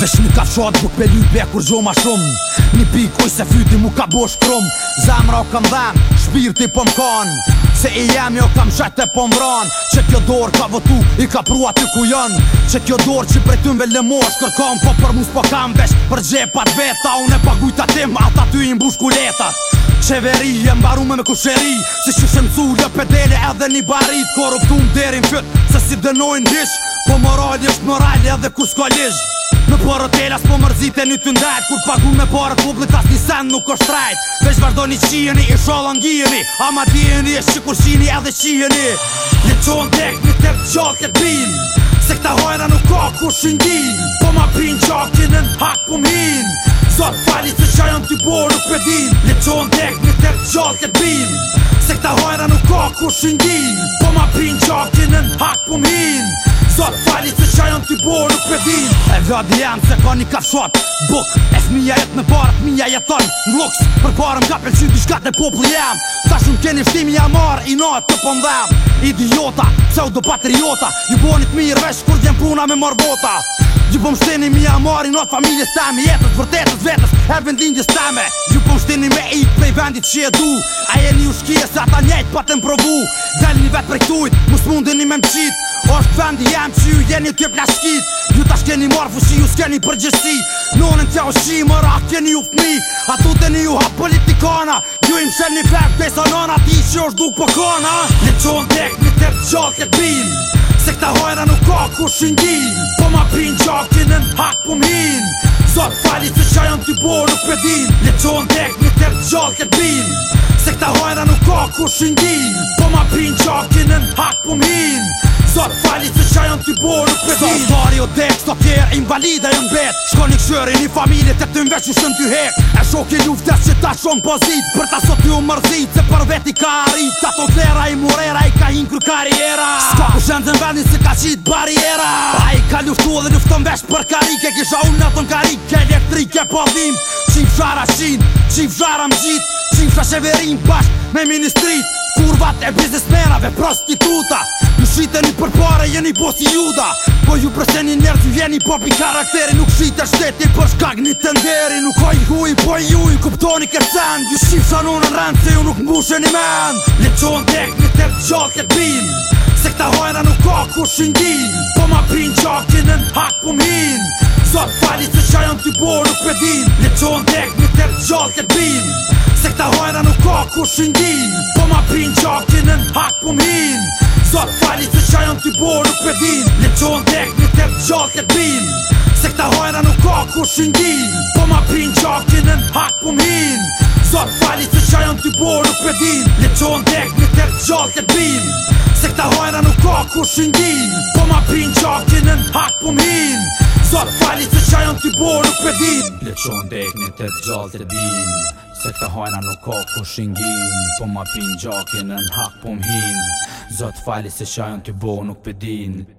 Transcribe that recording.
Vesh një kafshat për pelu pe kur ma shumë Një pik oj se fyti mu ka bosh krum Zamra o kam dhem, shpirti po mkan Se i jem jo kam qajt po mbran Që kjo dorë ka votu, i ka prua ty ku jën Që kjo dorë që prej tymve lë mos Kërkam Po për mus po kam vesh për gjepat veta Unë e pagujta tim, ata ty i mbush kuletat Qeveri e mbaru me kusheri Si që shëmë cu lë pedele edhe një barit Korruptum derin fyt, se si dënojnë hish Po moral jësht moral edhe ku s'ka Me parë të po mërzit e një të ndajt Kur pagu me parë të publit as një sen nuk është trajt Vesh vazhdo një qijeni, i shola në Ama A ma dijeni, e shikur qini edhe qijeni Një qonë tek, një tep qatë të pin Se këta hojra nuk ka ku shëndin Po ma pin qakin e në hak po mhin Sot fali se qa t'i borë nuk për din Një qonë tek, një tep qatë të pin Se këta hojra nuk ka ku shëndin Po ma pin qakin e në hak po mhin sot Fali që qa janë t'i borë nuk pe din E vladi janë se ka një kafshot Buk, e fmija jetë me parët, mija jeton Mluks, për parëm ka t'i shkat e poplë jam ta shumë keni shtimi jam marë, i nëhet të pëndhem Idiota, do patriota Ju bonit mirë vesh kur t'jem puna me marbota Ju po mështeni mi amari në familjes së tëmi Jetës për të të e vend lindje së Ju po mështeni me i të vendit që e du A jeni një u shkia ata ta njejt të më provu Dhellë një vetë për këtujt, mus mundin i me më qit O të vendi jem që ju jeni të kjep në shkit Ju tash keni marë fushi, ju s'keni përgjësi Në tja o shi, keni u fmi A tu të një ha politikana Ju i mshel një për për për për për për për për për për për për për për për qaku shëngin Po ma pin qakin e n'hak po m'hin Sot fali se qa t'i bo nuk pedin Le qon dek një tep qalke t'bin Se këta hajra nuk ka ku shëngin Po ma pin qakin e n'hak po m'hin Sot fali se qa t'i bo nuk pedin Sot fari o dek, sot kjer invalida jën bet Shko një këshëri një familje të të nveshu shën t'y hek E shoki luftes që ta shon pozit Për ta sot t'ju mërzit se për veti ka arrit Ta të lera i murera i ka hin kry karriera shenë të në vendin se ka qitë bariera A i ka luftu dhe luftëm vesh për karike Kisha unë në tëm karike elektrike Po dhim, qim fshara shin, qim fshara më gjit Qim fshara sheverin bashk me ministrit Kurvat e biznesmenave, prostituta Ju shite një përpare, jeni bosi po juda Po ju përseni njerë që vjeni popi karakteri Nuk shite shteti për shkak një tenderi Nuk oj huj, po i juj, kuptoni kërë Ju shifë shanon në rëndë, se ju nuk mbushen i mend Leqon tek një tërë qatë bin Ta hojna nuk ka ku shëndin Po ma prin qakin e në hak po min Sot fali se qa jon t'i bo nuk pedin Ne qon tek një tep gjall t'et bin Se këta hojna nuk ka ku shëndin Po ma prin qakin e në hak po min Sot fali se qa jon t'i bo nuk pedin Ne qon tek një tep gjall t'et bin Se këta hojna nuk ka ku shëndin Po ma prin qakin e në hak po min Sot fali se qa jon t'i bo nuk pedin Ne qon tek një tep gjall t'et bin se këta hojra nuk ka Po ma pin qakin e në hak po Zot fali se qa jon t'i bo nuk pe din Leqon dek në të gjall të din Se këta hojra nuk ka Po ma pin qakin e në hak po Zot fali se qa jon t'i bo nuk pe din